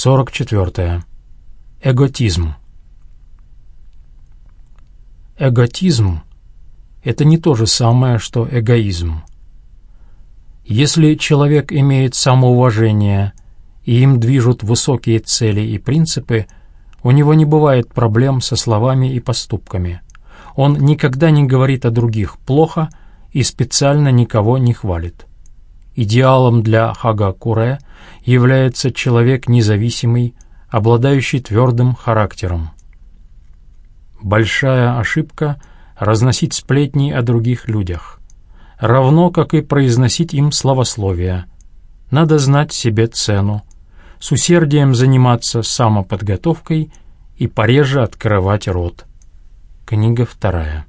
44. Эготизм. Эготизм — это не то же самое, что эгоизм. Если человек имеет самоуважение и им движут высокие цели и принципы, у него не бывает проблем со словами и поступками. Он никогда не говорит о других плохо и специально никого не хвалит. Идеалом для Хага-Куре является человек независимый, обладающий твердым характером. Большая ошибка — разносить сплетни о других людях, равно как и произносить им словословия. Надо знать себе цену, с усердием заниматься самоподготовкой и пореже открывать рот. Книга вторая.